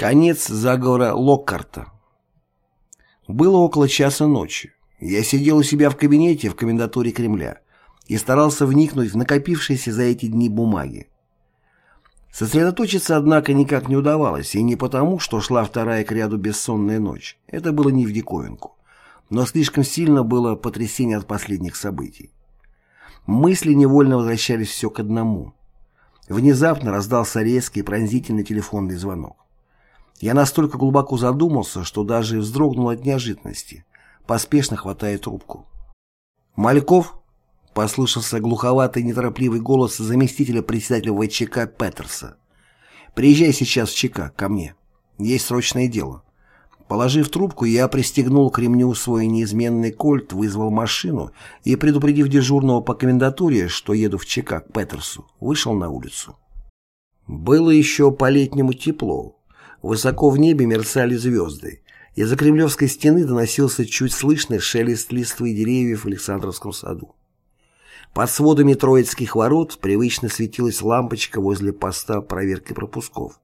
Конец заговора Локкарта. Было около часа ночи. Я сидел у себя в кабинете в комендатуре Кремля и старался вникнуть в накопившиеся за эти дни бумаги. Сосредоточиться, однако, никак не удавалось, и не потому, что шла вторая к ряду бессонная ночь. Это было не в диковинку. Но слишком сильно было потрясение от последних событий. Мысли невольно возвращались все к одному. Внезапно раздался резкий пронзительный телефонный звонок. Я настолько глубоко задумался, что даже вздрогнул от неожиданности, поспешно хватая трубку. «Мальков?» — послышался глуховатый неторопливый голос заместителя председателя ВЧК Петерса. «Приезжай сейчас в ЧК, ко мне. Есть срочное дело». Положив трубку, я пристегнул к ремню свой неизменный кольт, вызвал машину и, предупредив дежурного по комендатуре, что еду в ЧК к Петерсу, вышел на улицу. Было еще по-летнему тепло, Высоко в небе мерцали звезды. Из-за Кремлевской стены доносился чуть слышный шелест листвы деревьев в Александровском саду. Под сводами Троицких ворот привычно светилась лампочка возле поста проверки пропусков.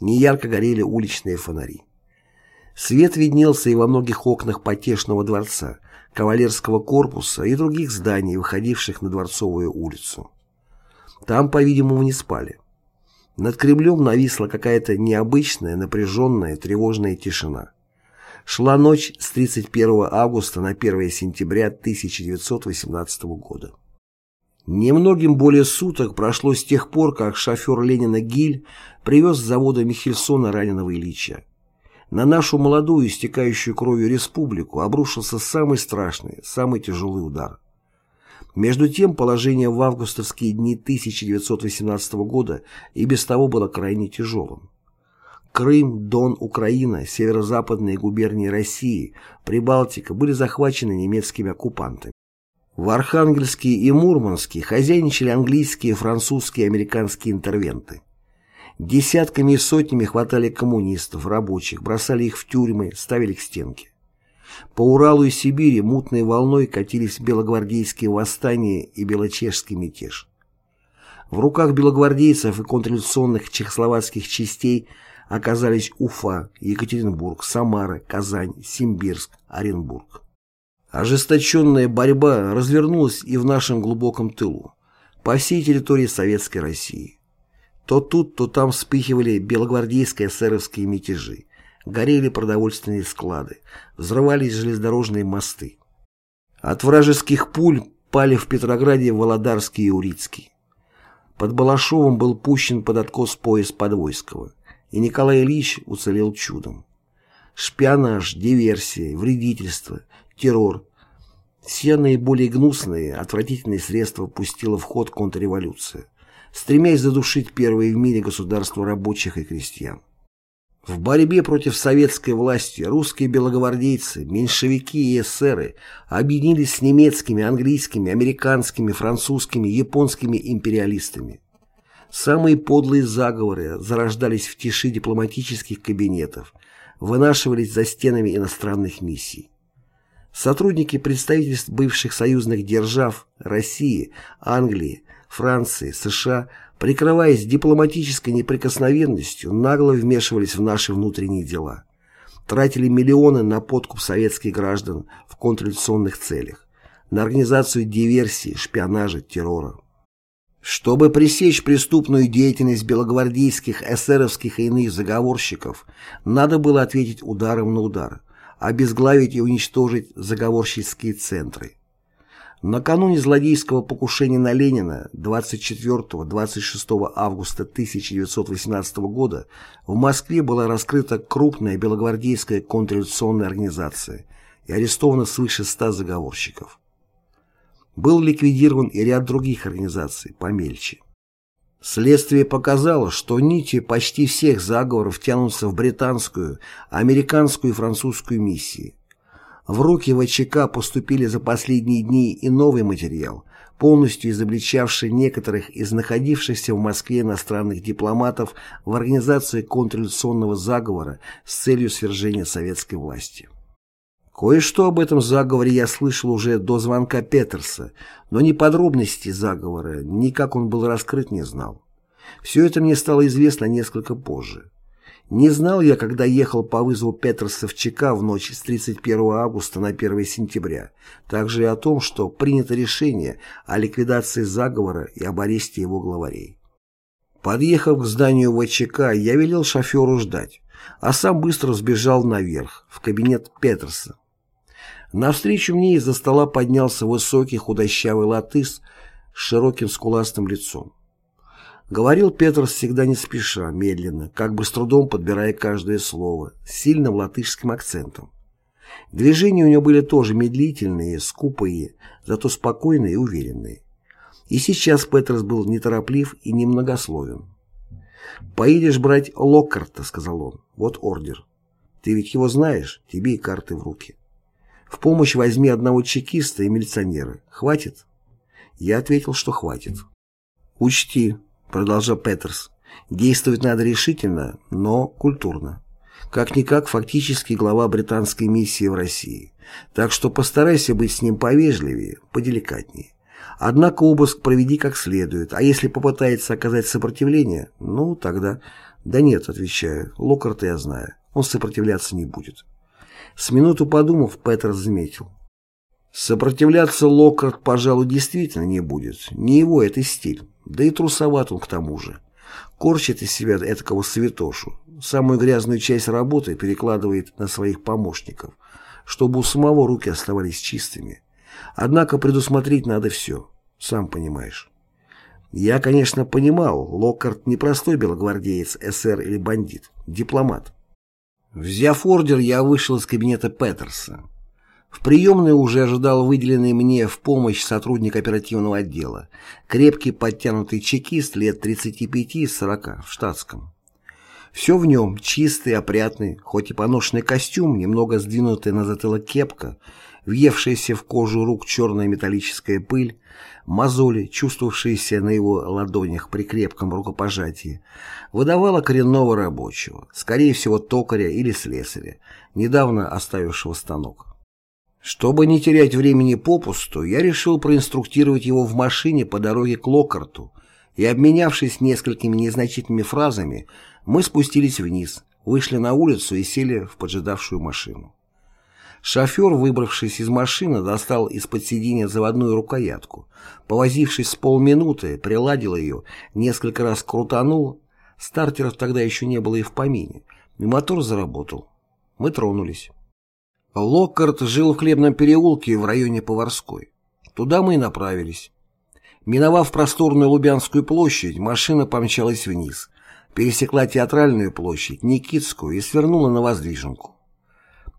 Неярко горели уличные фонари. Свет виднелся и во многих окнах потешного дворца, кавалерского корпуса и других зданий, выходивших на Дворцовую улицу. Там, по-видимому, не спали. Над Кремлем нависла какая-то необычная, напряженная, тревожная тишина. Шла ночь с 31 августа на 1 сентября 1918 года. Немногим более суток прошло с тех пор, как шофер Ленина Гиль привез с завода Михельсона раненого Ильича. На нашу молодую, истекающую кровью республику обрушился самый страшный, самый тяжелый удар. Между тем, положение в августовские дни 1918 года и без того было крайне тяжелым. Крым, Дон, Украина, северо-западные губернии России, Прибалтика были захвачены немецкими оккупантами. В Архангельске и Мурманске хозяйничали английские, французские и американские интервенты. Десятками и сотнями хватали коммунистов, рабочих, бросали их в тюрьмы, ставили к стенке. По Уралу и Сибири мутной волной катились белогвардейские восстания и белочешский мятеж. В руках белогвардейцев и контрреволюционных чехословацких частей оказались Уфа, Екатеринбург, Самара, Казань, Симбирск, Оренбург. Ожесточенная борьба развернулась и в нашем глубоком тылу, по всей территории Советской России. То тут, то там вспыхивали белогвардейские эсеровские мятежи, горели продовольственные склады, взрывались железнодорожные мосты. От вражеских пуль пали в Петрограде Володарский и Урицкий. Под Балашовым был пущен под откос пояс Подвойского, и Николай Ильич уцелел чудом. Шпионаж, диверсия, вредительство, террор – все наиболее гнусные, отвратительные средства пустила в ход контрреволюция, стремясь задушить первые в мире государство рабочих и крестьян. В борьбе против советской власти русские белогвардейцы, меньшевики и эсеры объединились с немецкими, английскими, американскими, французскими, японскими империалистами. Самые подлые заговоры зарождались в тиши дипломатических кабинетов, вынашивались за стенами иностранных миссий. Сотрудники представительств бывших союзных держав России, Англии, Франции, США – прикрываясь дипломатической неприкосновенностью, нагло вмешивались в наши внутренние дела. Тратили миллионы на подкуп советских граждан в контрреволюционных целях, на организацию диверсии, шпионажа, террора. Чтобы пресечь преступную деятельность белогвардейских, эсеровских и иных заговорщиков, надо было ответить ударом на удар, обезглавить и уничтожить заговорщицкие центры. Накануне злодейского покушения на Ленина 24-26 августа 1918 года в Москве была раскрыта крупная белогвардейская контрреволюционная организация и арестовано свыше 100 заговорщиков. Был ликвидирован и ряд других организаций, помельче. Следствие показало, что нити почти всех заговоров тянутся в британскую, американскую и французскую миссии – в руки ВЧК поступили за последние дни и новый материал, полностью изобличавший некоторых из находившихся в Москве иностранных дипломатов в организации контрреволюционного заговора с целью свержения советской власти. Кое-что об этом заговоре я слышал уже до звонка Петерса, но ни подробностей заговора, ни как он был раскрыт не знал. Все это мне стало известно несколько позже. Не знал я, когда ехал по вызову ЧК в ночь с 31 августа на 1 сентября, также и о том, что принято решение о ликвидации заговора и об аресте его главарей. Подъехав к зданию ВЧК, я велел шоферу ждать, а сам быстро сбежал наверх, в кабинет Петерса. Навстречу мне из-за стола поднялся высокий худощавый латыс с широким скуластым лицом. Говорил Петрос всегда не спеша, медленно, как бы с трудом подбирая каждое слово, с сильным латышским акцентом. Движения у него были тоже медлительные, скупые, зато спокойные и уверенные. И сейчас Петрос был нетороплив и немногословен. «Поедешь брать Локкарта», — сказал он. «Вот ордер. Ты ведь его знаешь, тебе и карты в руки. В помощь возьми одного чекиста и милиционера. Хватит?» Я ответил, что хватит. «Учти, продолжал Петерс. Действовать надо решительно, но культурно. Как-никак фактически глава британской миссии в России. Так что постарайся быть с ним повежливее, поделикатнее. Однако обыск проведи как следует, а если попытается оказать сопротивление, ну, тогда... Да нет, отвечаю, Локарта я знаю, он сопротивляться не будет. С минуту подумав, Петерс заметил. Сопротивляться Локарт, пожалуй, действительно не будет. Не его это стиль. Да и трусоват он к тому же. Корчит из себя этакого святошу. Самую грязную часть работы перекладывает на своих помощников, чтобы у самого руки оставались чистыми. Однако предусмотреть надо все, сам понимаешь. Я, конечно, понимал, Локкарт не простой белогвардеец, эсер или бандит, дипломат. Взяв ордер, я вышел из кабинета Петерса. В приемной уже ожидал выделенный мне в помощь сотрудник оперативного отдела, крепкий подтянутый чекист лет 35-40 в штатском. Все в нем, чистый, опрятный, хоть и поношенный костюм, немного сдвинутая на затылок кепка, въевшаяся в кожу рук черная металлическая пыль, мозоли, чувствовавшиеся на его ладонях при крепком рукопожатии, выдавала коренного рабочего, скорее всего токаря или слесаря, недавно оставившего станок. Чтобы не терять времени попусту, я решил проинструктировать его в машине по дороге к Локарту, и, обменявшись несколькими незначительными фразами, мы спустились вниз, вышли на улицу и сели в поджидавшую машину. Шофер, выбравшись из машины, достал из-под сиденья заводную рукоятку. Повозившись с полминуты, приладил ее, несколько раз крутанул. Стартеров тогда еще не было и в помине. И мотор заработал. Мы тронулись. Локкарт жил в хлебном переулке в районе Поварской. Туда мы и направились. Миновав просторную Лубянскую площадь, машина помчалась вниз, пересекла Театральную площадь, Никитскую и свернула на Воздвиженку.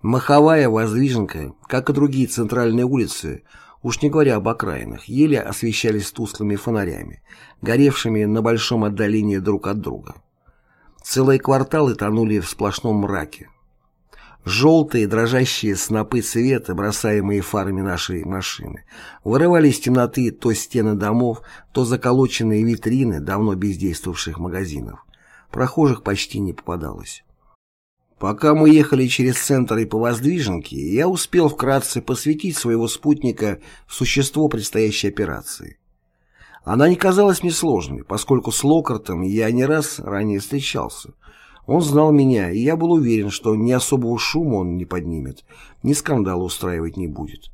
Маховая Воздвиженка, как и другие центральные улицы, уж не говоря об окраинах, еле освещались тусклыми фонарями, горевшими на большом отдалении друг от друга. Целые кварталы тонули в сплошном мраке. Желтые дрожащие снопы света, бросаемые фарами нашей машины, вырывали из темноты то стены домов, то заколоченные витрины давно бездействовавших магазинов. Прохожих почти не попадалось. Пока мы ехали через центр и по воздвиженке, я успел вкратце посвятить своего спутника в существо предстоящей операции. Она не казалась мне сложной, поскольку с Локартом я не раз ранее встречался – он знал меня, и я был уверен, что ни особого шума он не поднимет, ни скандала устраивать не будет.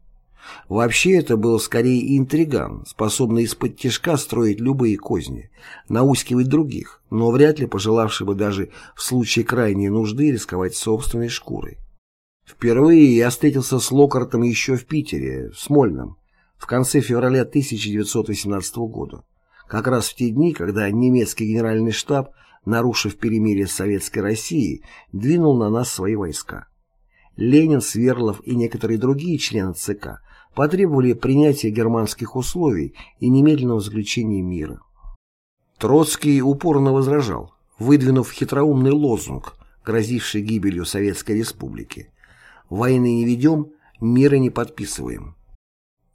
Вообще это был скорее интриган, способный из-под тяжка строить любые козни, наускивать других, но вряд ли пожелавший бы даже в случае крайней нужды рисковать собственной шкурой. Впервые я встретился с Локартом еще в Питере, в Смольном, в конце февраля 1918 года, как раз в те дни, когда немецкий генеральный штаб нарушив перемирие с Советской Россией, двинул на нас свои войска. Ленин, Сверлов и некоторые другие члены ЦК потребовали принятия германских условий и немедленного заключения мира. Троцкий упорно возражал, выдвинув хитроумный лозунг, грозивший гибелью Советской Республики. «Войны не ведем, мира не подписываем».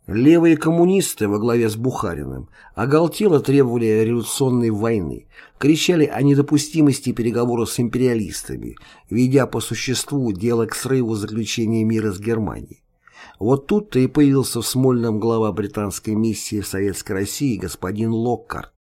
Левые коммунисты во главе с Бухариным оголтело требовали революционной войны, кричали о недопустимости переговоров с империалистами, ведя по существу дело к срыву заключения мира с Германией. Вот тут-то и появился в Смольном глава британской миссии в Советской России господин Локкарт.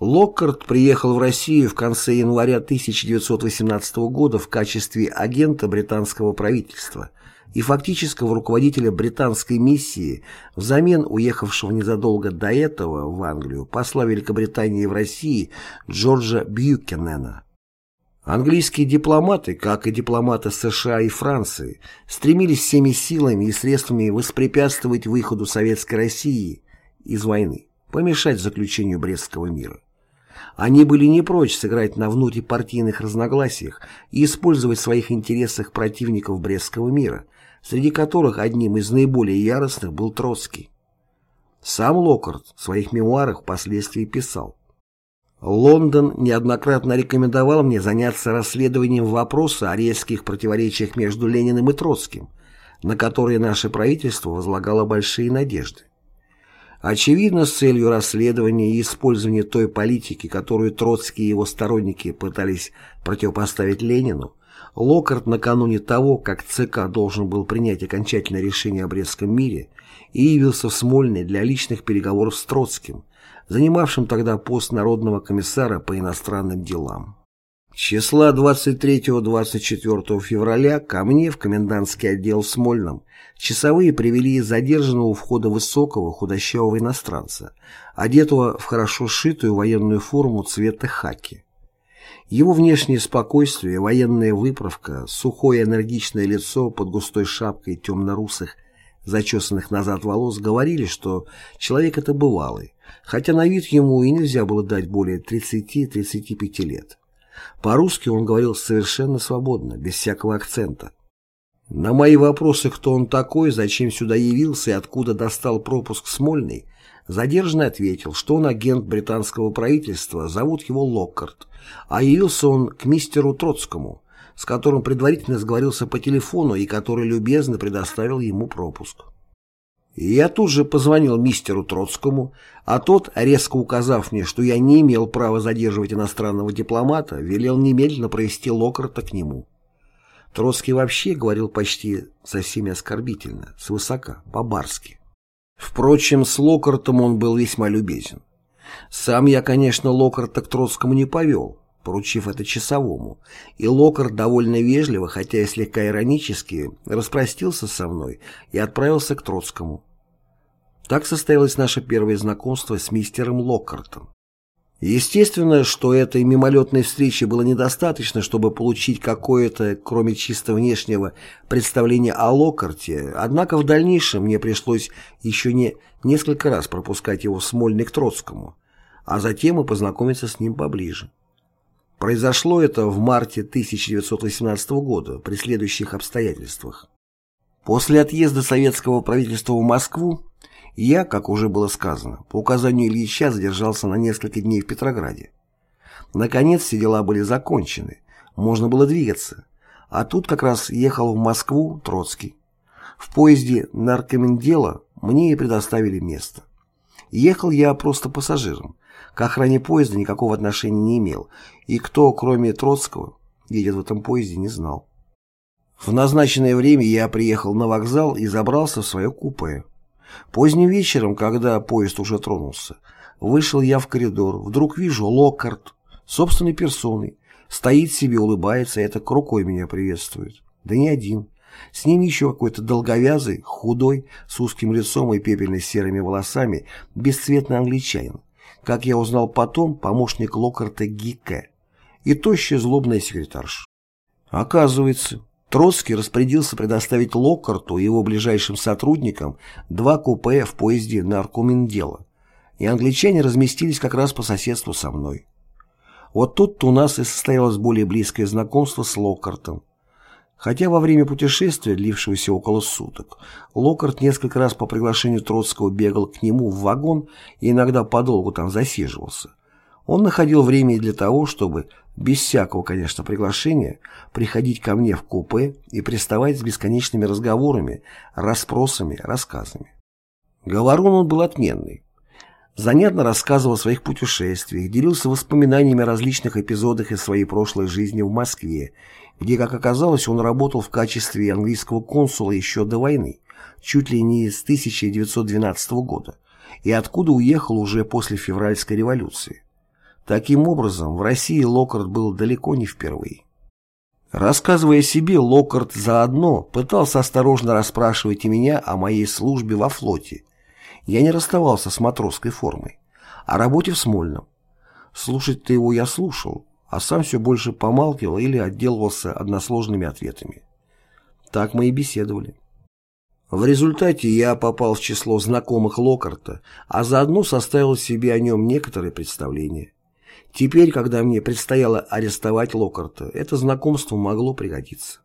Локкарт приехал в Россию в конце января 1918 года в качестве агента британского правительства и фактического руководителя британской миссии взамен уехавшего незадолго до этого в Англию посла Великобритании в России Джорджа Бьюкенена. Английские дипломаты, как и дипломаты США и Франции, стремились всеми силами и средствами воспрепятствовать выходу Советской России из войны, помешать заключению Брестского мира. Они были не прочь сыграть на внутрипартийных разногласиях и использовать в своих интересах противников Брестского мира, среди которых одним из наиболее яростных был Троцкий. Сам Локкарт в своих мемуарах впоследствии писал Лондон неоднократно рекомендовал мне заняться расследованием вопроса о резких противоречиях между Лениным и Троцким, на которые наше правительство возлагало большие надежды. Очевидно, с целью расследования и использования той политики, которую Троцкий и его сторонники пытались противопоставить Ленину, Локарт накануне того, как ЦК должен был принять окончательное решение о Брестском мире, и явился в Смольный для личных переговоров с Троцким, занимавшим тогда пост Народного комиссара по иностранным делам. Числа 23-24 февраля ко мне в комендантский отдел в Смольном часовые привели задержанного у входа высокого худощавого иностранца, одетого в хорошо сшитую военную форму цвета хаки. Его внешнее спокойствие, военная выправка, сухое энергичное лицо под густой шапкой темно-русых, зачесанных назад волос говорили, что человек это бывалый, хотя на вид ему и нельзя было дать более 30-35 лет. По-русски он говорил совершенно свободно, без всякого акцента. На мои вопросы, кто он такой, зачем сюда явился и откуда достал пропуск Смольный, задержанный ответил, что он агент британского правительства, зовут его Локкарт, а явился он к мистеру Троцкому, с которым предварительно сговорился по телефону и который любезно предоставил ему пропуск. Я тут же позвонил мистеру Троцкому, а тот, резко указав мне, что я не имел права задерживать иностранного дипломата, велел немедленно провести Локарта к нему. Троцкий вообще говорил почти со всеми оскорбительно, свысока, по-барски. Впрочем, с Локартом он был весьма любезен. Сам я, конечно, Локарта к Троцкому не повел, поручив это часовому, и Локарт довольно вежливо, хотя и слегка иронически, распростился со мной и отправился к Троцкому. Так состоялось наше первое знакомство с мистером Локкартом. Естественно, что этой мимолетной встречи было недостаточно, чтобы получить какое-то, кроме чисто внешнего, представление о Локкарте, однако в дальнейшем мне пришлось еще не несколько раз пропускать его в Смольный к Троцкому, а затем и познакомиться с ним поближе. Произошло это в марте 1918 года при следующих обстоятельствах. После отъезда советского правительства в Москву я, как уже было сказано, по указанию Ильича задержался на несколько дней в Петрограде. Наконец все дела были закончены, можно было двигаться. А тут как раз ехал в Москву Троцкий. В поезде наркомендела мне и предоставили место. Ехал я просто пассажиром. К охране поезда никакого отношения не имел, и кто, кроме Троцкого, едет в этом поезде, не знал. В назначенное время я приехал на вокзал и забрался в свое купе. Поздним вечером, когда поезд уже тронулся, вышел я в коридор. Вдруг вижу Локкарт, собственной персоной. Стоит себе, улыбается, это к рукой меня приветствует. Да не один. С ним еще какой-то долговязый, худой, с узким лицом и пепельно-серыми волосами, бесцветный англичанин. Как я узнал потом, помощник Локкарта Гике и тощая злобная секретарша. Оказывается, Троцкий распорядился предоставить Локкарту и его ближайшим сотрудникам два купе в поезде на Аркумендела, и англичане разместились как раз по соседству со мной. Вот тут у нас и состоялось более близкое знакомство с Локкартом. Хотя во время путешествия, длившегося около суток, Локкарт несколько раз по приглашению Троцкого бегал к нему в вагон и иногда подолгу там засиживался. Он находил время и для того, чтобы без всякого, конечно, приглашения, приходить ко мне в купе и приставать с бесконечными разговорами, расспросами, рассказами. Говорун он был отменный. Занятно рассказывал о своих путешествиях, делился воспоминаниями о различных эпизодах из своей прошлой жизни в Москве, где, как оказалось, он работал в качестве английского консула еще до войны, чуть ли не с 1912 года, и откуда уехал уже после февральской революции. Таким образом, в России Локкарт был далеко не впервые. Рассказывая себе, Локкарт заодно пытался осторожно расспрашивать и меня о моей службе во флоте. Я не расставался с матросской формой. О работе в Смольном. Слушать-то его я слушал, а сам все больше помалкивал или отделывался односложными ответами. Так мы и беседовали. В результате я попал в число знакомых Локкарта, а заодно составил себе о нем некоторые представления. Теперь, когда мне предстояло арестовать Локкарта, это знакомство могло пригодиться.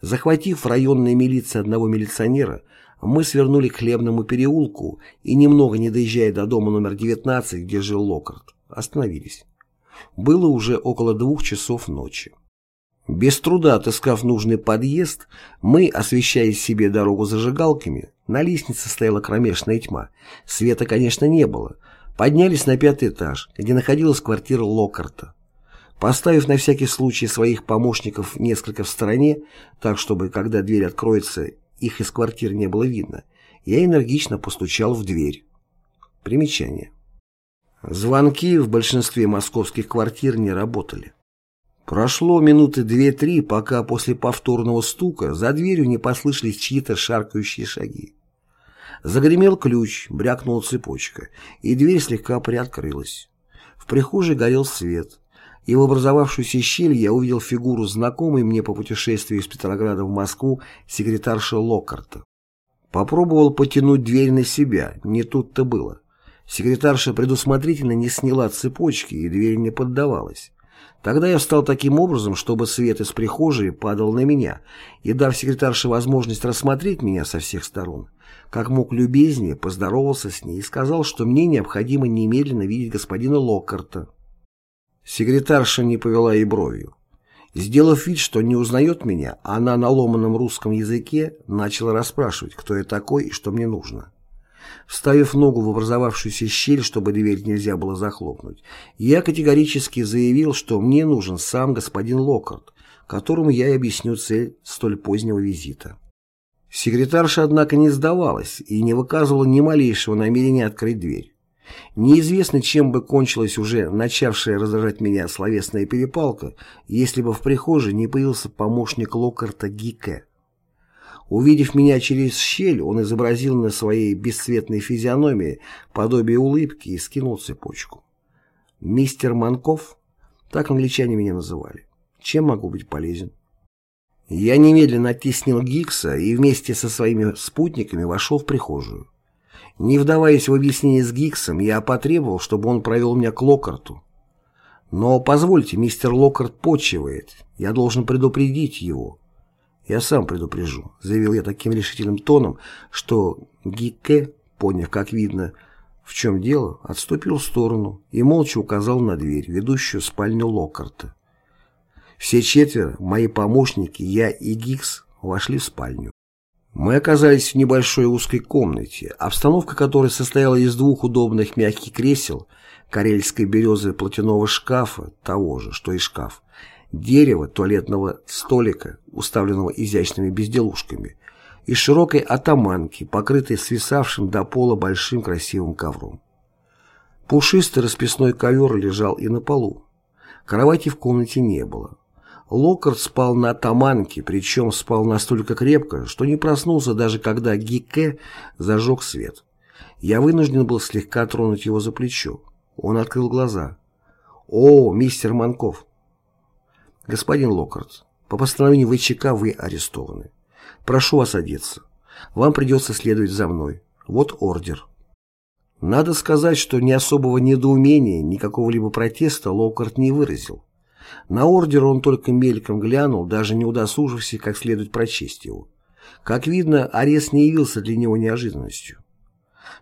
Захватив районной милиции одного милиционера, мы свернули к Хлебному переулку и, немного не доезжая до дома номер 19, где жил Локкарт, остановились. Было уже около двух часов ночи. Без труда отыскав нужный подъезд, мы, освещая себе дорогу зажигалками, на лестнице стояла кромешная тьма. Света, конечно, не было, Поднялись на пятый этаж, где находилась квартира Локкарта. Поставив на всякий случай своих помощников несколько в стороне, так чтобы, когда дверь откроется, их из квартиры не было видно, я энергично постучал в дверь. Примечание. Звонки в большинстве московских квартир не работали. Прошло минуты две-три, пока после повторного стука за дверью не послышались чьи-то шаркающие шаги. Загремел ключ, брякнула цепочка, и дверь слегка приоткрылась. В прихожей горел свет, и в образовавшуюся щель я увидел фигуру знакомой мне по путешествию из Петрограда в Москву секретарши Локкарта. Попробовал потянуть дверь на себя, не тут-то было. Секретарша предусмотрительно не сняла цепочки, и дверь не поддавалась. Тогда я встал таким образом, чтобы свет из прихожей падал на меня, и, дав секретарше возможность рассмотреть меня со всех сторон, как мог любезнее, поздоровался с ней и сказал, что мне необходимо немедленно видеть господина Локкарта. Секретарша не повела и бровью. Сделав вид, что не узнает меня, она на ломаном русском языке начала расспрашивать, кто я такой и что мне нужно. Вставив ногу в образовавшуюся щель, чтобы дверь нельзя было захлопнуть, я категорически заявил, что мне нужен сам господин Локкарт, которому я и объясню цель столь позднего визита. Секретарша, однако, не сдавалась и не выказывала ни малейшего намерения открыть дверь. Неизвестно, чем бы кончилась уже начавшая раздражать меня словесная перепалка, если бы в прихожей не появился помощник Локкарта Гике. Увидев меня через щель, он изобразил на своей бесцветной физиономии подобие улыбки и скинул цепочку. «Мистер Манков?» Так англичане меня называли. Чем могу быть полезен? Я немедленно оттеснил Гикса и вместе со своими спутниками вошел в прихожую. Не вдаваясь в объяснение с Гиксом, я потребовал, чтобы он провел меня к Локарту. Но позвольте, мистер Локарт почивает. Я должен предупредить его. «Я сам предупрежу», — заявил я таким решительным тоном, что Гикке, поняв, как видно, в чем дело, отступил в сторону и молча указал на дверь, ведущую в спальню Локкарта. Все четверо, мои помощники, я и Гикс, вошли в спальню. Мы оказались в небольшой узкой комнате, обстановка которой состояла из двух удобных мягких кресел, карельской березы платяного шкафа, того же, что и шкаф, дерева туалетного столика, уставленного изящными безделушками, и широкой атаманки, покрытой свисавшим до пола большим красивым ковром. Пушистый расписной ковер лежал и на полу. Кровати в комнате не было. Локкарт спал на атаманке, причем спал настолько крепко, что не проснулся даже когда Гике зажег свет. Я вынужден был слегка тронуть его за плечо. Он открыл глаза. «О, мистер Манков!» «Господин Локкарт, по постановлению ВЧК вы арестованы. Прошу вас одеться. Вам придется следовать за мной. Вот ордер». Надо сказать, что ни особого недоумения, ни какого-либо протеста Локкарт не выразил. На ордер он только мельком глянул, даже не удосужившись как следует прочесть его. Как видно, арест не явился для него неожиданностью.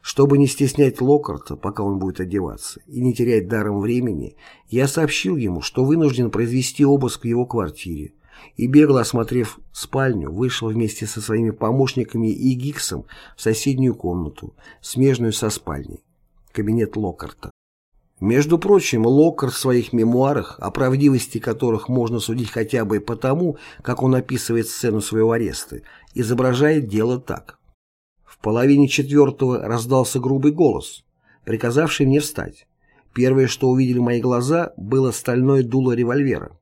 Чтобы не стеснять Локарта, пока он будет одеваться, и не терять даром времени, я сообщил ему, что вынужден произвести обыск в его квартире, и бегло осмотрев спальню, вышел вместе со своими помощниками и Гиксом в соседнюю комнату, смежную со спальней, кабинет Локарта. Между прочим, Локкар в своих мемуарах, о правдивости которых можно судить хотя бы потому, как он описывает сцену своего ареста, изображает дело так. В половине четвертого раздался грубый голос, приказавший мне встать. Первое, что увидели мои глаза, было стальное дуло револьвера.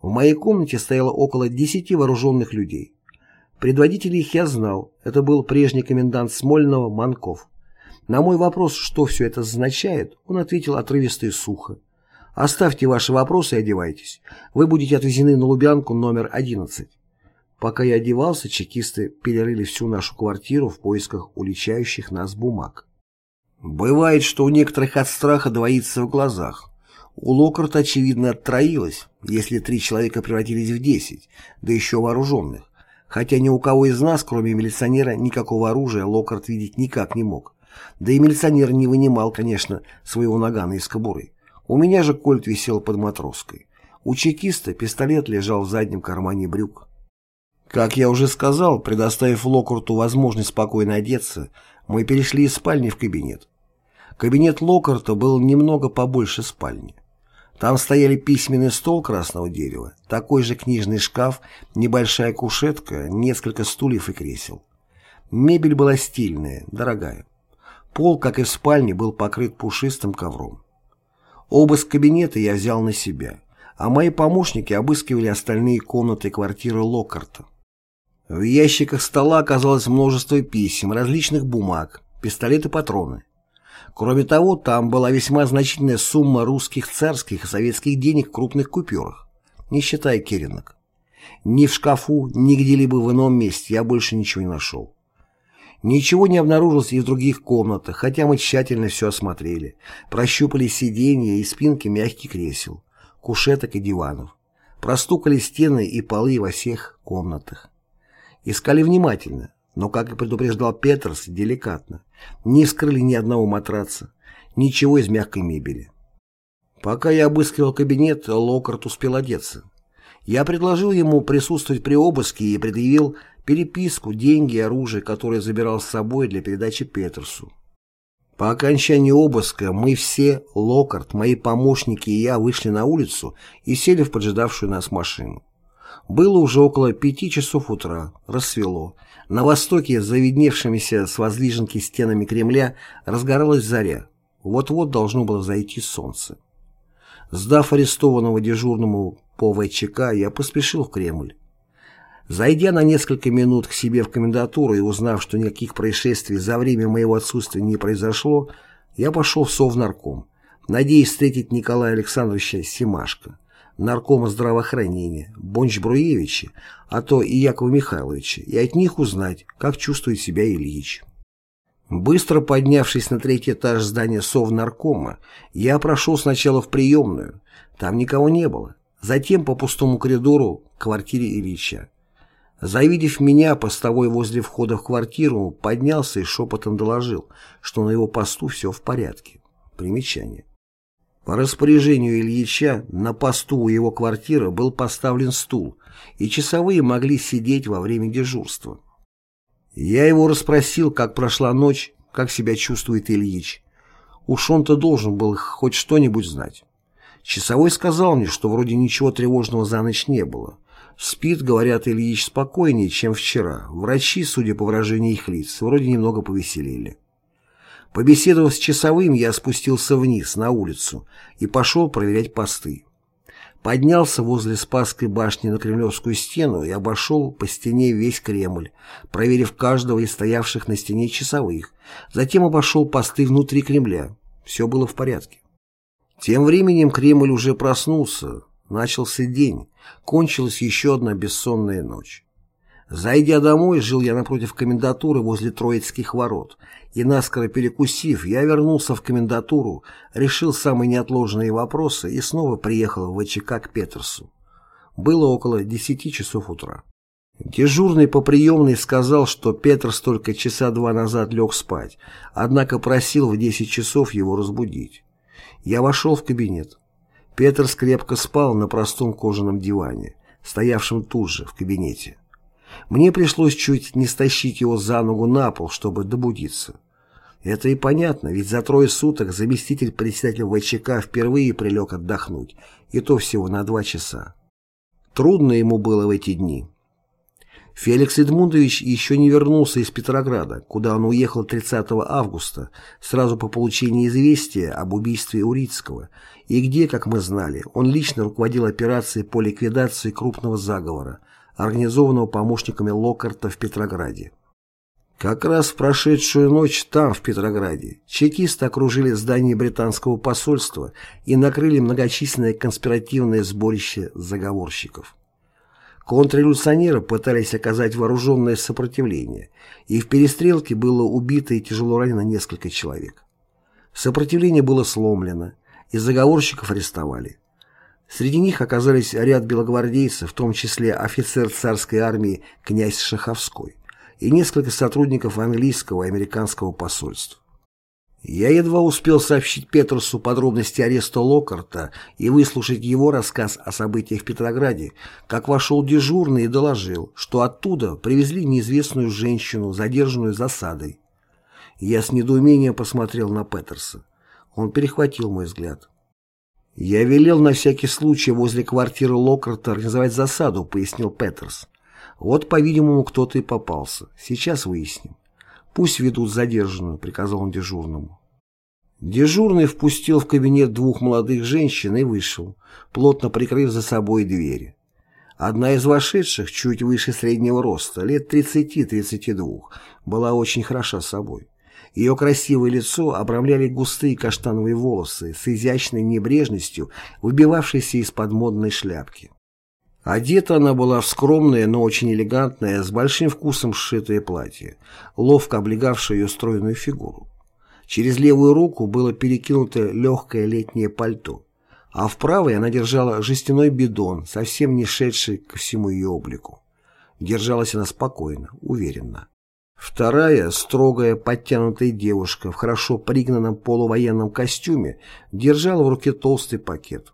В моей комнате стояло около десяти вооруженных людей. Предводителей их я знал. Это был прежний комендант Смольного Манков. На мой вопрос, что все это означает, он ответил отрывисто и сухо. «Оставьте ваши вопросы и одевайтесь. Вы будете отвезены на Лубянку номер 11». Пока я одевался, чекисты перерыли всю нашу квартиру в поисках уличающих нас бумаг. Бывает, что у некоторых от страха двоится в глазах. У Локарта, очевидно, троилось, если три человека превратились в десять, да еще вооруженных. Хотя ни у кого из нас, кроме милиционера, никакого оружия Локарт видеть никак не мог. Да и милиционер не вынимал, конечно, своего нагана из кобуры. У меня же кольт висел под матроской. У чекиста пистолет лежал в заднем кармане брюк. Как я уже сказал, предоставив Локарту возможность спокойно одеться, мы перешли из спальни в кабинет. Кабинет Локарта был немного побольше спальни. Там стояли письменный стол красного дерева, такой же книжный шкаф, небольшая кушетка, несколько стульев и кресел. Мебель была стильная, дорогая. Пол, как и в спальне, был покрыт пушистым ковром. Обыск кабинета я взял на себя, а мои помощники обыскивали остальные комнаты квартиры Локарта. В ящиках стола оказалось множество писем, различных бумаг, пистолеты, патроны. Кроме того, там была весьма значительная сумма русских царских и советских денег в крупных купюрах, не считая керенок. Ни в шкафу, ни где-либо в ином месте я больше ничего не нашел. Ничего не обнаружилось и в других комнатах, хотя мы тщательно все осмотрели. Прощупали сиденья и спинки мягких кресел, кушеток и диванов. Простукали стены и полы во всех комнатах. Искали внимательно, но, как и предупреждал Петерс, деликатно. Не вскрыли ни одного матраца, ничего из мягкой мебели. Пока я обыскивал кабинет, Локарт успел одеться. Я предложил ему присутствовать при обыске и предъявил переписку, деньги и оружие, которое забирал с собой для передачи Петерсу. По окончании обыска мы все, Локарт, мои помощники и я вышли на улицу и сели в поджидавшую нас машину. Было уже около пяти часов утра, рассвело. На востоке, за видневшимися с воздвиженки стенами Кремля, разгоралась заря. Вот-вот должно было зайти солнце. Сдав арестованного дежурному по ВЧК, я поспешил в Кремль. Зайдя на несколько минут к себе в комендатуру и узнав, что никаких происшествий за время моего отсутствия не произошло, я пошел в Совнарком, надеясь встретить Николая Александровича Семашко, наркома здравоохранения, Бонч-Бруевича, а то и Якова Михайловича, и от них узнать, как чувствует себя Ильич. Быстро поднявшись на третий этаж здания Совнаркома, я прошел сначала в приемную, там никого не было, затем по пустому коридору к квартире Ильича. Завидев меня, постовой возле входа в квартиру поднялся и шепотом доложил, что на его посту все в порядке. Примечание. По распоряжению Ильича на посту у его квартиры был поставлен стул, и часовые могли сидеть во время дежурства. Я его расспросил, как прошла ночь, как себя чувствует Ильич. Уж он-то должен был хоть что-нибудь знать. Часовой сказал мне, что вроде ничего тревожного за ночь не было, Спит, говорят, Ильич спокойнее, чем вчера. Врачи, судя по выражению их лиц, вроде немного повеселели. Побеседовав с часовым, я спустился вниз, на улицу, и пошел проверять посты. Поднялся возле Спасской башни на Кремлевскую стену и обошел по стене весь Кремль, проверив каждого из стоявших на стене часовых. Затем обошел посты внутри Кремля. Все было в порядке. Тем временем Кремль уже проснулся, Начался день, кончилась еще одна бессонная ночь. Зайдя домой, жил я напротив комендатуры возле Троицких ворот, и наскоро перекусив, я вернулся в комендатуру, решил самые неотложные вопросы и снова приехал в ВЧК к Петерсу. Было около десяти часов утра. Дежурный по приемной сказал, что Петерс только часа два назад лег спать, однако просил в десять часов его разбудить. Я вошел в кабинет. Петр скрепко спал на простом кожаном диване, стоявшем тут же, в кабинете. Мне пришлось чуть не стащить его за ногу на пол, чтобы добудиться. Это и понятно, ведь за трое суток заместитель председателя ВЧК впервые прилег отдохнуть, и то всего на два часа. Трудно ему было в эти дни. Феликс Эдмундович еще не вернулся из Петрограда, куда он уехал 30 августа, сразу по получении известия об убийстве Урицкого, и где, как мы знали, он лично руководил операцией по ликвидации крупного заговора, организованного помощниками Локарта в Петрограде. Как раз в прошедшую ночь там, в Петрограде, чекисты окружили здание британского посольства и накрыли многочисленное конспиративное сборище заговорщиков. Контрреволюционеры пытались оказать вооруженное сопротивление, и в перестрелке было убито и тяжело ранено несколько человек. Сопротивление было сломлено, и заговорщиков арестовали. Среди них оказались ряд белогвардейцев, в том числе офицер царской армии князь Шаховской и несколько сотрудников английского и американского посольств. Я едва успел сообщить Петерсу подробности ареста Локарта и выслушать его рассказ о событиях в Петрограде, как вошел дежурный и доложил, что оттуда привезли неизвестную женщину, задержанную засадой. Я с недоумением посмотрел на Петерса. Он перехватил мой взгляд. «Я велел на всякий случай возле квартиры Локарта организовать засаду», — пояснил Петерс. Вот, по-видимому, кто-то и попался. Сейчас выясним. Пусть ведут задержанную, приказал он дежурному. Дежурный впустил в кабинет двух молодых женщин и вышел, плотно прикрыв за собой двери. Одна из вошедших, чуть выше среднего роста, лет 30-32, была очень хороша собой. Ее красивое лицо обрамляли густые каштановые волосы с изящной небрежностью, выбивавшейся из-под модной шляпки. Одета она была в скромное, но очень элегантное, с большим вкусом сшитое платье, ловко облегавшее ее стройную фигуру. Через левую руку было перекинуто легкое летнее пальто, а в правой она держала жестяной бидон, совсем не шедший ко всему ее облику. Держалась она спокойно, уверенно. Вторая, строгая, подтянутая девушка в хорошо пригнанном полувоенном костюме держала в руке толстый пакет.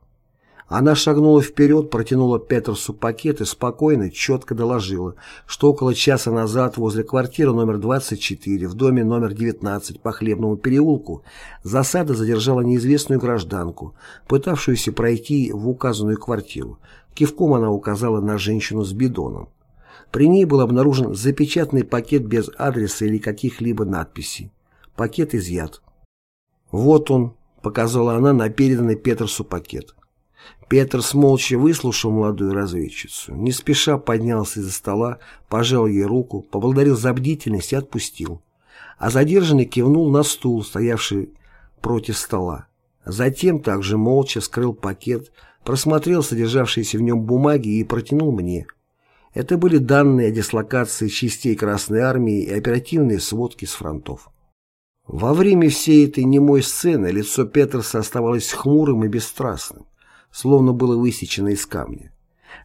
Она шагнула вперед, протянула Петерсу пакет и спокойно, четко доложила, что около часа назад возле квартиры номер 24 в доме номер 19 по Хлебному переулку засада задержала неизвестную гражданку, пытавшуюся пройти в указанную квартиру. Кивком она указала на женщину с бидоном. При ней был обнаружен запечатанный пакет без адреса или каких-либо надписей. Пакет изъят. «Вот он», — показала она на переданный Петерсу пакет. Петерс молча выслушал молодую разведчицу, не спеша поднялся из-за стола, пожал ей руку, поблагодарил за бдительность и отпустил. А задержанный кивнул на стул, стоявший против стола. Затем также молча скрыл пакет, просмотрел содержавшиеся в нем бумаги и протянул мне. Это были данные о дислокации частей Красной Армии и оперативные сводки с фронтов. Во время всей этой немой сцены лицо Петерса оставалось хмурым и бесстрастным словно было высечено из камня.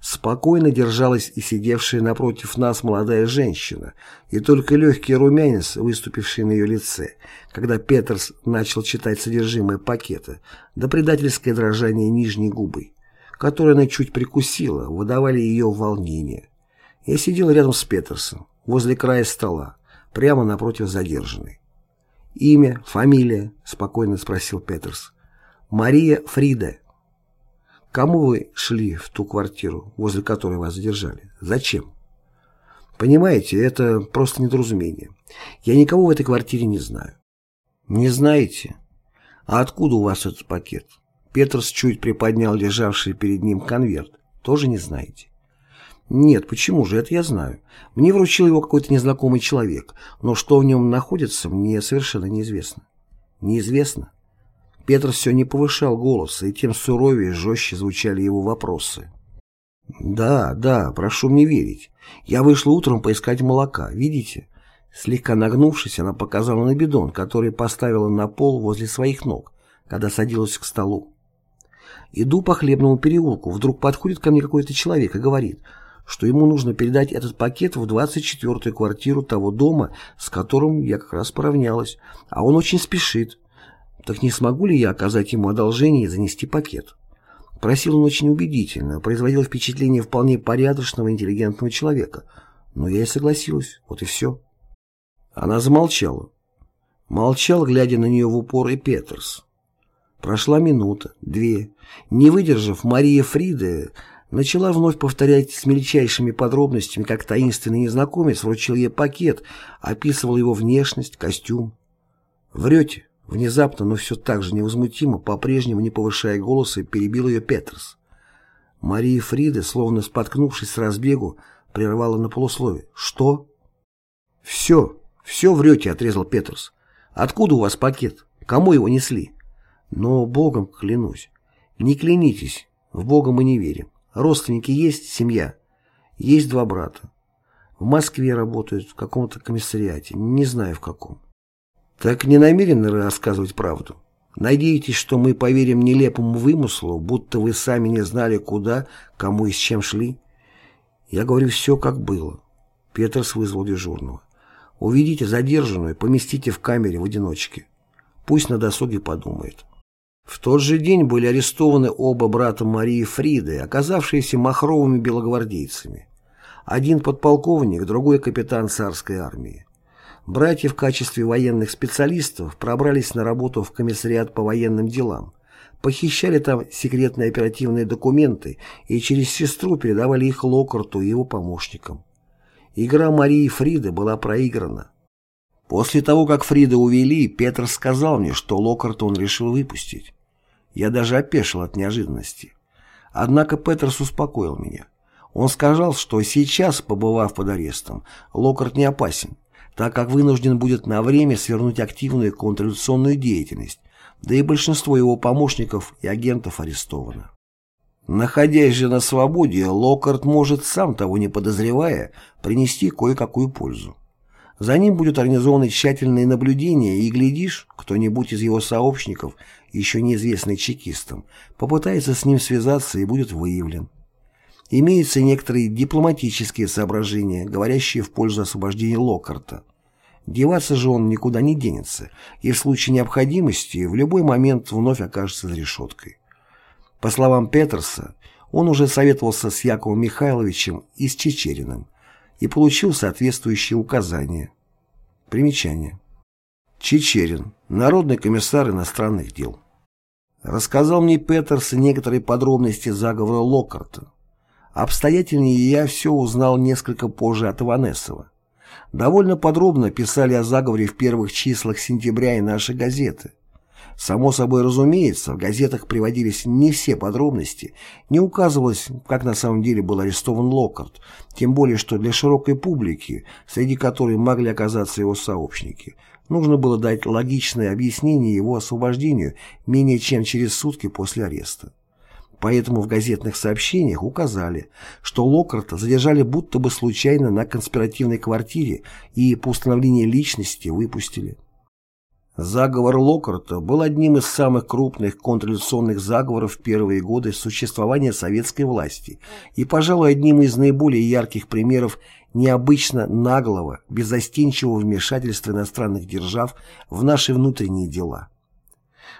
Спокойно держалась и сидевшая напротив нас молодая женщина, и только легкий румянец, выступивший на ее лице, когда Петерс начал читать содержимое пакета, да предательское дрожание нижней губы, которое она чуть прикусила, выдавали ее волнение. Я сидел рядом с Петерсом, возле края стола, прямо напротив задержанной. «Имя, фамилия?» — спокойно спросил Петерс. «Мария Фрида». Кому вы шли в ту квартиру, возле которой вас задержали? Зачем? Понимаете, это просто недоразумение. Я никого в этой квартире не знаю. Не знаете? А откуда у вас этот пакет? Петерс чуть приподнял лежавший перед ним конверт. Тоже не знаете? Нет, почему же, это я знаю. Мне вручил его какой-то незнакомый человек, но что в нем находится, мне совершенно неизвестно. Неизвестно? Петр все не повышал голоса, и тем суровее и жестче звучали его вопросы. «Да, да, прошу мне верить. Я вышла утром поискать молока, видите?» Слегка нагнувшись, она показала на бидон, который поставила на пол возле своих ног, когда садилась к столу. Иду по хлебному переулку, вдруг подходит ко мне какой-то человек и говорит, что ему нужно передать этот пакет в 24-ю квартиру того дома, с которым я как раз поравнялась, а он очень спешит. Так не смогу ли я оказать ему одолжение и занести пакет? Просил он очень убедительно, производил впечатление вполне порядочного, интеллигентного человека. Но я и согласилась, вот и все. Она замолчала. Молчал, глядя на нее в упор, и Петерс. Прошла минута, две. Не выдержав, Мария Фрида начала вновь повторять с мельчайшими подробностями, как таинственный незнакомец вручил ей пакет, описывал его внешность, костюм. «Врете?» Внезапно, но все так же невозмутимо, по-прежнему не повышая голоса, перебил ее Петерс. Мария Фрида, словно споткнувшись с разбегу, прервала на полуслове. «Что?» «Все, все врете», — отрезал Петерс. «Откуда у вас пакет? Кому его несли?» «Но Богом клянусь». «Не клянитесь, в Бога мы не верим. Родственники есть, семья. Есть два брата. В Москве работают, в каком-то комиссариате, не знаю в каком. Так не намерены рассказывать правду? Надеетесь, что мы поверим нелепому вымыслу, будто вы сами не знали, куда, кому и с чем шли? Я говорю все, как было. Петерс вызвал дежурного. Уведите задержанную, поместите в камере в одиночке. Пусть на досуге подумает. В тот же день были арестованы оба брата Марии Фриды, оказавшиеся махровыми белогвардейцами. Один подполковник, другой капитан царской армии. Братья в качестве военных специалистов пробрались на работу в комиссариат по военным делам, похищали там секретные оперативные документы и через сестру передавали их Локарту и его помощникам. Игра Марии Фриды была проиграна. После того, как Фрида увели, Петр сказал мне, что Локарта он решил выпустить. Я даже опешил от неожиданности. Однако Петерс успокоил меня. Он сказал, что сейчас, побывав под арестом, Локарт не опасен, так как вынужден будет на время свернуть активную контрреволюционную деятельность, да и большинство его помощников и агентов арестовано. Находясь же на свободе, Локарт может, сам того не подозревая, принести кое-какую пользу. За ним будет организовано тщательное наблюдение, и, глядишь, кто-нибудь из его сообщников, еще неизвестный чекистам, попытается с ним связаться и будет выявлен. Имеются некоторые дипломатические соображения, говорящие в пользу освобождения Локарта. Деваться же он никуда не денется, и в случае необходимости в любой момент вновь окажется за решеткой. По словам Петерса, он уже советовался с Яковом Михайловичем и с Чечериным, и получил соответствующие указания. Примечание. Чечерин, Народный комиссар иностранных дел. Рассказал мне Петерс некоторые подробности заговора Локкарта. Обстоятельнее я все узнал несколько позже от Иванесова. Довольно подробно писали о заговоре в первых числах сентября и наши газеты. Само собой разумеется, в газетах приводились не все подробности, не указывалось, как на самом деле был арестован Локкарт, тем более что для широкой публики, среди которой могли оказаться его сообщники, нужно было дать логичное объяснение его освобождению менее чем через сутки после ареста. Поэтому в газетных сообщениях указали, что Локкарта задержали будто бы случайно на конспиративной квартире и по установлению личности выпустили. Заговор Локарта был одним из самых крупных контрреволюционных заговоров в первые годы существования советской власти и, пожалуй, одним из наиболее ярких примеров необычно наглого, беззастенчивого вмешательства иностранных держав в наши внутренние дела.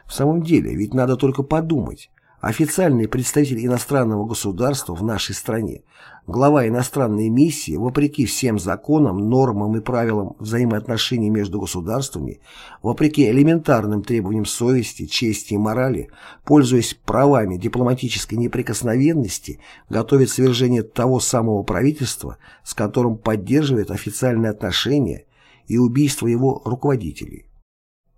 В самом деле, ведь надо только подумать, Официальный представитель иностранного государства в нашей стране, глава иностранной миссии, вопреки всем законам, нормам и правилам взаимоотношений между государствами, вопреки элементарным требованиям совести, чести и морали, пользуясь правами дипломатической неприкосновенности, готовит свержение того самого правительства, с которым поддерживает официальные отношения и убийство его руководителей.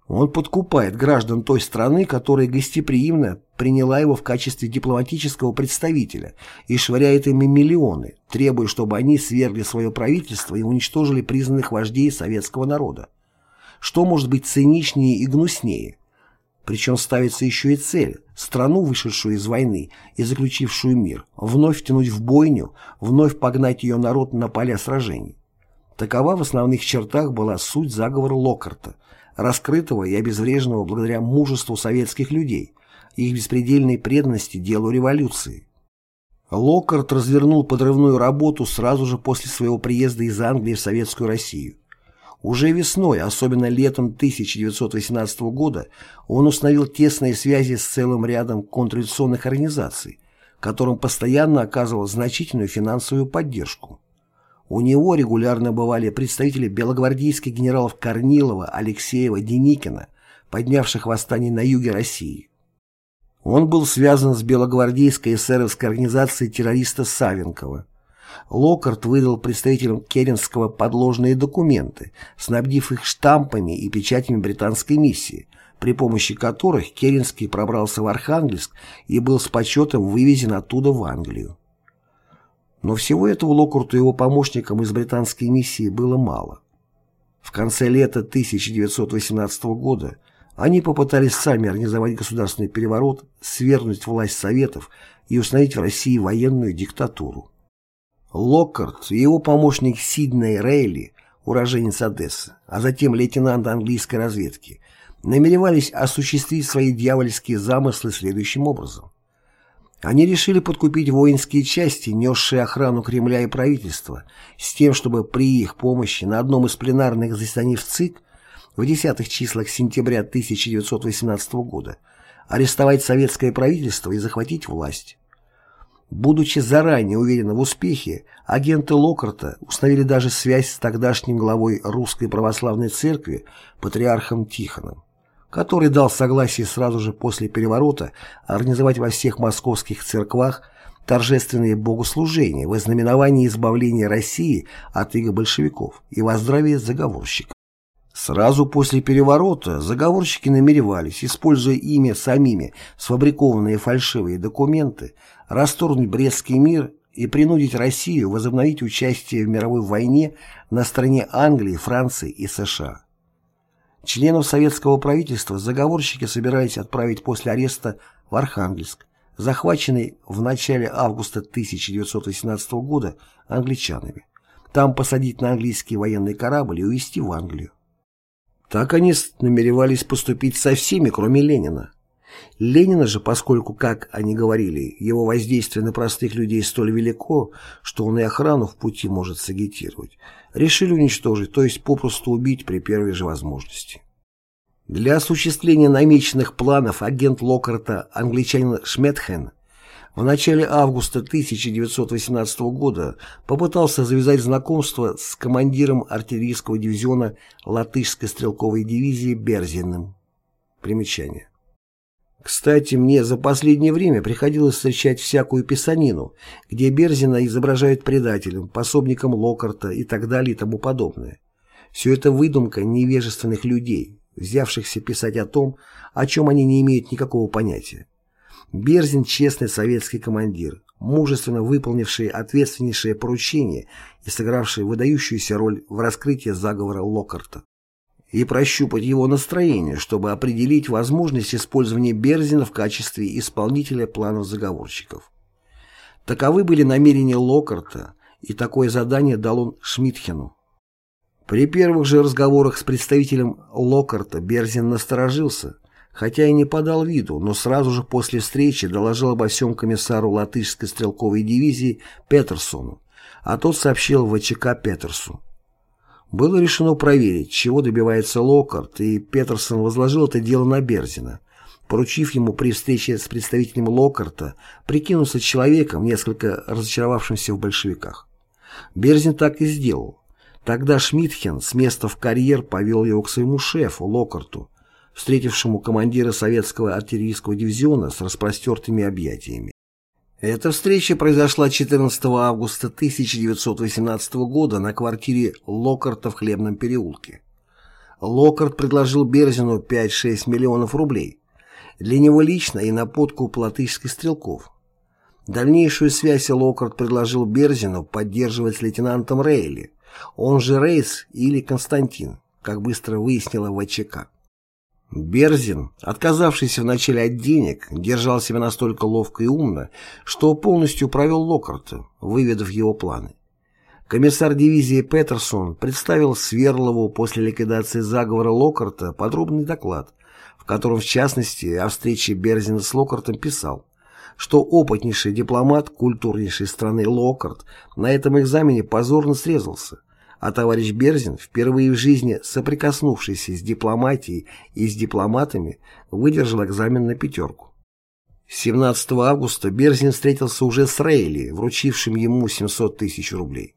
Он подкупает граждан той страны, которая гостеприимно приняла его в качестве дипломатического представителя и швыряет ими миллионы, требуя, чтобы они свергли свое правительство и уничтожили признанных вождей советского народа. Что может быть циничнее и гнуснее? Причем ставится еще и цель – страну, вышедшую из войны и заключившую мир, вновь втянуть в бойню, вновь погнать ее народ на поля сражений. Такова в основных чертах была суть заговора Локкарта – раскрытого и обезвреженного благодаря мужеству советских людей, их беспредельной преданности делу революции. Локкарт развернул подрывную работу сразу же после своего приезда из Англии в Советскую Россию. Уже весной, особенно летом 1918 года, он установил тесные связи с целым рядом контрреволюционных организаций, которым постоянно оказывал значительную финансовую поддержку. У него регулярно бывали представители белогвардейских генералов Корнилова, Алексеева, Деникина, поднявших восстание на юге России. Он был связан с белогвардейской эсеровской организацией террориста Савенкова. Локарт выдал представителям Керенского подложные документы, снабдив их штампами и печатями британской миссии, при помощи которых Керенский пробрался в Архангельск и был с почетом вывезен оттуда в Англию. Но всего этого Локарту и его помощникам из британской миссии было мало. В конце лета 1918 года они попытались сами организовать государственный переворот, свергнуть власть Советов и установить в России военную диктатуру. Локкарт и его помощник Сидней Рейли, уроженец Одессы, а затем лейтенант английской разведки, намеревались осуществить свои дьявольские замыслы следующим образом. Они решили подкупить воинские части, несшие охрану Кремля и правительства, с тем, чтобы при их помощи на одном из пленарных заседаний в ЦИК в десятых числах сентября 1918 года арестовать советское правительство и захватить власть. Будучи заранее уверены в успехе, агенты Локарта установили даже связь с тогдашним главой Русской Православной Церкви, патриархом Тихоном который дал согласие сразу же после переворота организовать во всех московских церквах торжественные богослужения в ознаменовании избавления России от иго большевиков и во заговорщиков. Сразу после переворота заговорщики намеревались, используя ими самими сфабрикованные фальшивые документы, расторгнуть Брестский мир и принудить Россию возобновить участие в мировой войне на стороне Англии, Франции и США. Членов советского правительства заговорщики собирались отправить после ареста в Архангельск, захваченный в начале августа 1918 года англичанами. Там посадить на английский военный корабль и увезти в Англию. Так они намеревались поступить со всеми, кроме Ленина. Ленина же, поскольку, как они говорили, его воздействие на простых людей столь велико, что он и охрану в пути может сагитировать, решили уничтожить, то есть попросту убить при первой же возможности. Для осуществления намеченных планов агент Локарта, англичанин Шметхен, в начале августа 1918 года попытался завязать знакомство с командиром артиллерийского дивизиона Латышской стрелковой дивизии Берзиным. Примечание. Кстати, мне за последнее время приходилось встречать всякую писанину, где Берзина изображают предателем, пособником Локарта и так далее и тому подобное. Все это выдумка невежественных людей, взявшихся писать о том, о чем они не имеют никакого понятия. Берзин – честный советский командир, мужественно выполнивший ответственнейшее поручение и сыгравший выдающуюся роль в раскрытии заговора Локарта и прощупать его настроение, чтобы определить возможность использования Берзина в качестве исполнителя планов заговорщиков. Таковы были намерения Локарта, и такое задание дал он Шмидхену. При первых же разговорах с представителем Локарта Берзин насторожился, хотя и не подал виду, но сразу же после встречи доложил обо всем комиссару латышской стрелковой дивизии Петерсону, а тот сообщил ВЧК Петерсу. Было решено проверить, чего добивается Локарт, и Петерсон возложил это дело на Берзина, поручив ему при встрече с представителем Локарта прикинуться человеком, несколько разочаровавшимся в большевиках. Берзин так и сделал. Тогда Шмидхен с места в карьер повел его к своему шефу, Локарту, встретившему командира советского артиллерийского дивизиона с распростертыми объятиями. Эта встреча произошла 14 августа 1918 года на квартире Локарта в Хлебном переулке. Локарт предложил Берзину 5-6 миллионов рублей. Для него лично и на подкуп латышских стрелков. Дальнейшую связь Локарт предложил Берзину поддерживать с лейтенантом Рейли, он же Рейс или Константин, как быстро выяснила ВЧК. Берзин, отказавшийся вначале от денег, держал себя настолько ловко и умно, что полностью провел Локарта, выведав его планы. Комиссар дивизии Петерсон представил Сверлову после ликвидации заговора Локарта подробный доклад, в котором, в частности, о встрече Берзина с Локартом писал, что опытнейший дипломат культурнейшей страны Локарт на этом экзамене позорно срезался, а товарищ Берзин, впервые в жизни соприкоснувшийся с дипломатией и с дипломатами, выдержал экзамен на пятерку. 17 августа Берзин встретился уже с Рейли, вручившим ему 700 тысяч рублей.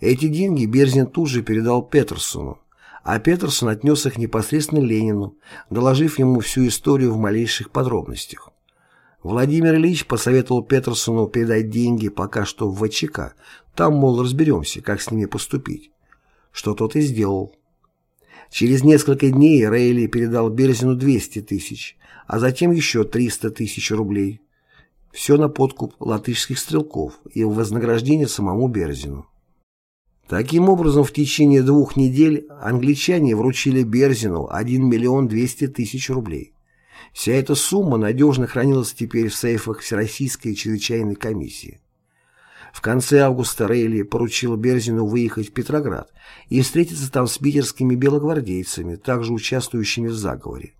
Эти деньги Берзин тут же передал Петерсону, а Петерсон отнес их непосредственно Ленину, доложив ему всю историю в малейших подробностях. Владимир Ильич посоветовал Петерсону передать деньги пока что в ВЧК, там, мол, разберемся, как с ними поступить. Что тот и сделал. Через несколько дней Рейли передал Березину 200 тысяч, а затем еще 300 тысяч рублей. Все на подкуп латышских стрелков и в вознаграждение самому Березину. Таким образом, в течение двух недель англичане вручили Берзину 1 миллион 200 тысяч рублей. Вся эта сумма надежно хранилась теперь в сейфах Всероссийской чрезвычайной комиссии. В конце августа Рейли поручил Берзину выехать в Петроград и встретиться там с питерскими белогвардейцами, также участвующими в заговоре.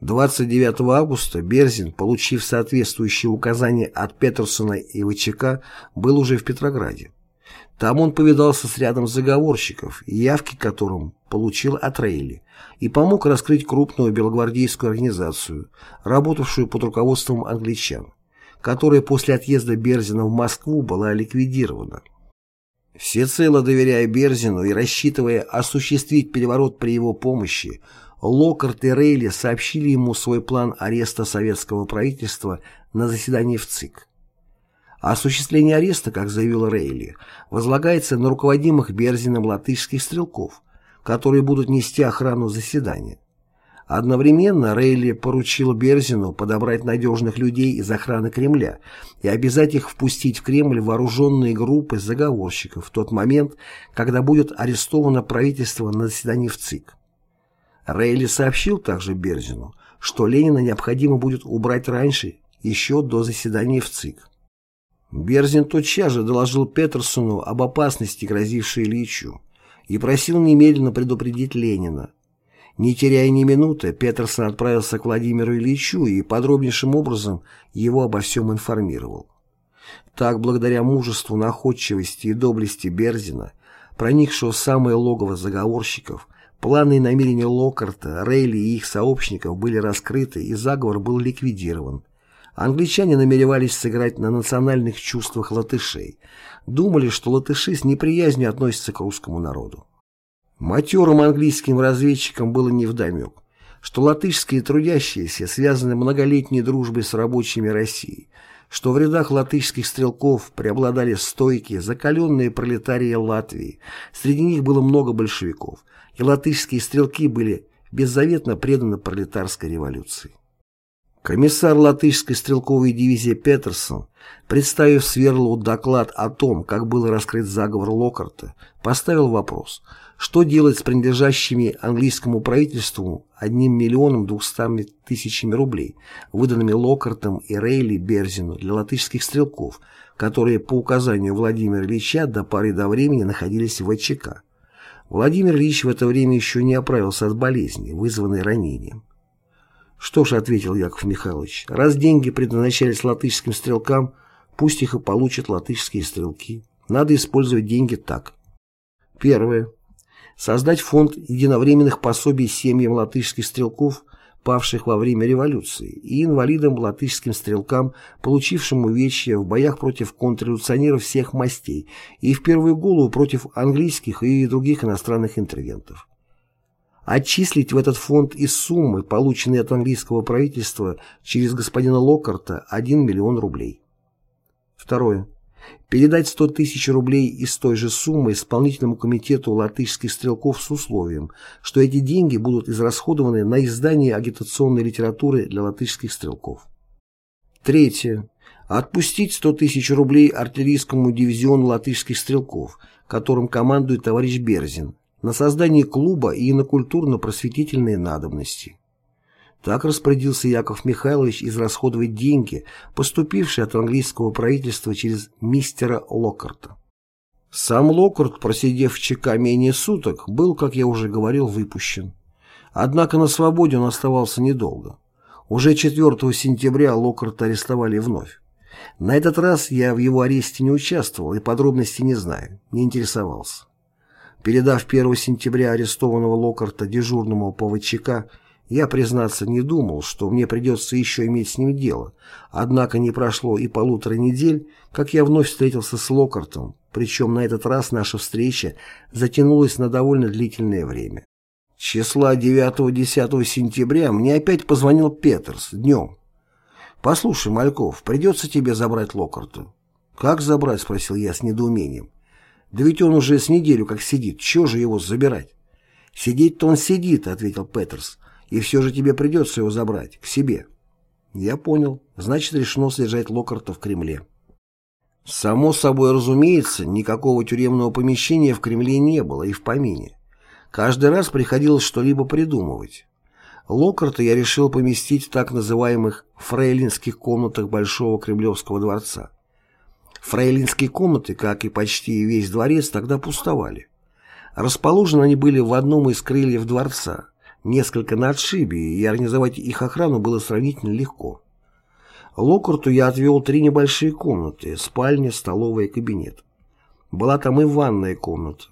29 августа Берзин, получив соответствующие указания от Петерсона и ВЧК, был уже в Петрограде. Там он повидался с рядом заговорщиков, явки которым получил от Рейли, и помог раскрыть крупную белогвардейскую организацию, работавшую под руководством англичан, которая после отъезда Берзина в Москву была ликвидирована. Всецело доверяя Берзину и рассчитывая осуществить переворот при его помощи, Локарт и Рейли сообщили ему свой план ареста советского правительства на заседании в ЦИК. Осуществление ареста, как заявил Рейли, возлагается на руководимых Берзиным латышских стрелков, которые будут нести охрану заседания. Одновременно Рейли поручил Берзину подобрать надежных людей из охраны Кремля и обязать их впустить в Кремль вооруженные группы заговорщиков в тот момент, когда будет арестовано правительство на заседании в ЦИК. Рейли сообщил также Берзину, что Ленина необходимо будет убрать раньше, еще до заседания в ЦИК. Берзин тотчас же доложил Петерсону об опасности, грозившей Ильичу, и просил немедленно предупредить Ленина. Не теряя ни минуты, Петерсон отправился к Владимиру Ильичу и подробнейшим образом его обо всем информировал. Так, благодаря мужеству, находчивости и доблести Берзина, проникшего в самое логово заговорщиков, планы и намерения Локарта, Рейли и их сообщников были раскрыты и заговор был ликвидирован. Англичане намеревались сыграть на национальных чувствах латышей, думали, что латыши с неприязнью относятся к русскому народу. Матерым английским разведчикам было невдомек, что латышские трудящиеся связаны многолетней дружбой с рабочими России, что в рядах латышских стрелков преобладали стойкие, закаленные пролетарии Латвии, среди них было много большевиков, и латышские стрелки были беззаветно преданы пролетарской революции. Комиссар латышской стрелковой дивизии Петерсон, представив Сверлу доклад о том, как был раскрыт заговор Локарта, поставил вопрос, что делать с принадлежащими английскому правительству 1 миллионом 200 тысячами рублей, выданными Локартом и Рейли Берзину для латышских стрелков, которые по указанию Владимира Ильича до поры до времени находились в ВЧК. Владимир Ильич в это время еще не оправился от болезни, вызванной ранением. «Что ж», — ответил Яков Михайлович, — «раз деньги предназначались латышским стрелкам, пусть их и получат латышские стрелки. Надо использовать деньги так». Первое. Создать фонд единовременных пособий семьям латышских стрелков, павших во время революции, и инвалидам латышским стрелкам, получившим увечья в боях против контрреволюционеров всех мастей и в первую голову против английских и других иностранных интервентов отчислить в этот фонд из суммы, полученной от английского правительства через господина Локарта, 1 миллион рублей. Второе. Передать 100 тысяч рублей из той же суммы исполнительному комитету латышских стрелков с условием, что эти деньги будут израсходованы на издание агитационной литературы для латышских стрелков. Третье. Отпустить 100 тысяч рублей артиллерийскому дивизиону латышских стрелков, которым командует товарищ Берзин, на создание клуба и на культурно-просветительные надобности. Так распорядился Яков Михайлович израсходовать деньги, поступившие от английского правительства через мистера Локкарта. Сам Локкарт, просидев в ЧК менее суток, был, как я уже говорил, выпущен. Однако на свободе он оставался недолго. Уже 4 сентября Локкарта арестовали вновь. На этот раз я в его аресте не участвовал и подробностей не знаю, не интересовался. Передав 1 сентября арестованного Локарта дежурному по я, признаться, не думал, что мне придется еще иметь с ним дело. Однако не прошло и полутора недель, как я вновь встретился с Локартом, причем на этот раз наша встреча затянулась на довольно длительное время. Числа 9-10 сентября мне опять позвонил Петерс днем. «Послушай, Мальков, придется тебе забрать Локарта». «Как забрать?» — спросил я с недоумением. «Да ведь он уже с неделю как сидит, чего же его забирать?» «Сидеть-то он сидит», — ответил Петерс. «И все же тебе придется его забрать, к себе». Я понял. Значит, решено содержать Локарта в Кремле. Само собой разумеется, никакого тюремного помещения в Кремле не было и в помине. Каждый раз приходилось что-либо придумывать. Локарта я решил поместить в так называемых фрейлинских комнатах Большого Кремлевского дворца. Фрейлинские комнаты, как и почти весь дворец, тогда пустовали. Расположены они были в одном из крыльев дворца, несколько на отшибе, и организовать их охрану было сравнительно легко. Локарту я отвел три небольшие комнаты, спальня, столовая и кабинет. Была там и ванная комната.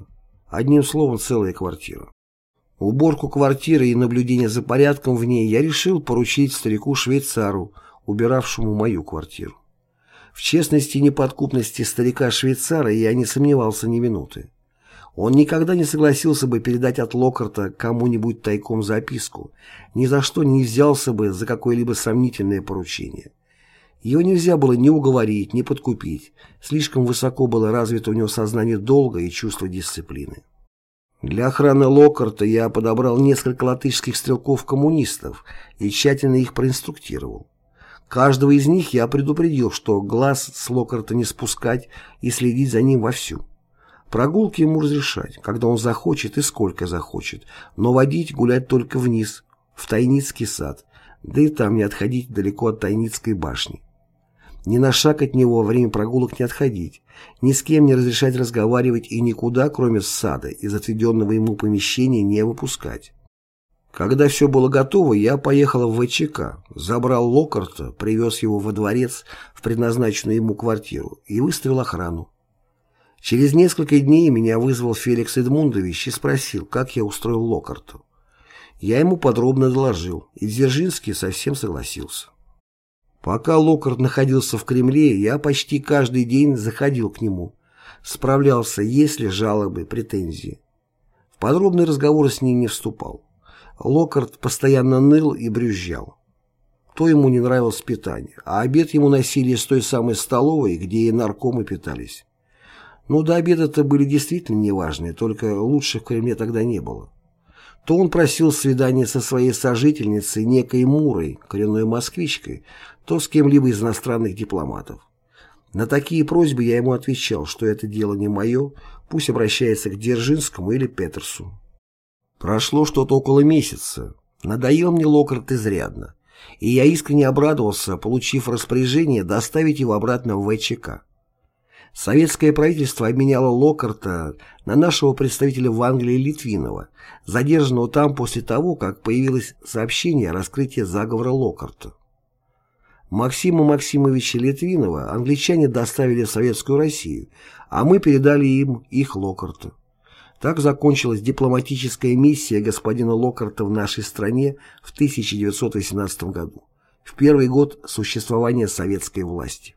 Одним словом, целая квартира. Уборку квартиры и наблюдение за порядком в ней я решил поручить старику-швейцару, убиравшему мою квартиру. В честности и неподкупности старика-швейцара я не сомневался ни минуты. Он никогда не согласился бы передать от Локарта кому-нибудь тайком записку, ни за что не взялся бы за какое-либо сомнительное поручение. Его нельзя было ни уговорить, ни подкупить, слишком высоко было развито у него сознание долга и чувство дисциплины. Для охраны Локарта я подобрал несколько латышских стрелков-коммунистов и тщательно их проинструктировал. Каждого из них я предупредил, что глаз с Локарта не спускать и следить за ним вовсю. Прогулки ему разрешать, когда он захочет и сколько захочет, но водить гулять только вниз, в Тайницкий сад, да и там не отходить далеко от Тайницкой башни. Ни на шаг от него во время прогулок не отходить, ни с кем не разрешать разговаривать и никуда, кроме сада, из отведенного ему помещения не выпускать. Когда все было готово, я поехал в ВЧК, забрал Локарта, привез его во дворец в предназначенную ему квартиру и выставил охрану. Через несколько дней меня вызвал Феликс Эдмундович и спросил, как я устроил Локарту. Я ему подробно доложил, и Дзержинский совсем согласился. Пока Локарт находился в Кремле, я почти каждый день заходил к нему, справлялся, есть ли жалобы, претензии. В подробный разговор с ним не вступал. Локарт постоянно ныл и брюзжал. То ему не нравилось питание, а обед ему носили из той самой столовой, где и наркомы питались. Ну, до обеда-то были действительно неважные, только лучше в Кремле тогда не было. То он просил свидания со своей сожительницей, некой Мурой, коренной москвичкой, то с кем-либо из иностранных дипломатов. На такие просьбы я ему отвечал, что это дело не мое, пусть обращается к Дзержинскому или Петерсу. Прошло что-то около месяца. Надоел мне Локарт изрядно, и я искренне обрадовался, получив распоряжение доставить его обратно в ВЧК. Советское правительство обменяло Локарта на нашего представителя в Англии Литвинова, задержанного там после того, как появилось сообщение о раскрытии заговора Локарта. Максима Максимовича Литвинова англичане доставили в Советскую Россию, а мы передали им их Локарта. Так закончилась дипломатическая миссия господина Локарта в нашей стране в 1918 году, в первый год существования советской власти.